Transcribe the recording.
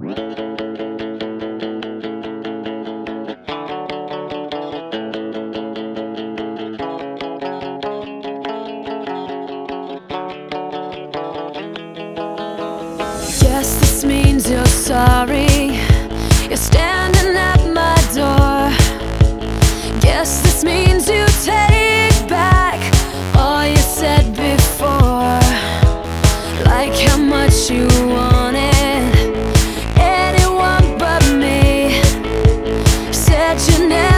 Yes, this means you're sorry. You're standing at my door. Guess this means you take back all you said before. Like how much you that you never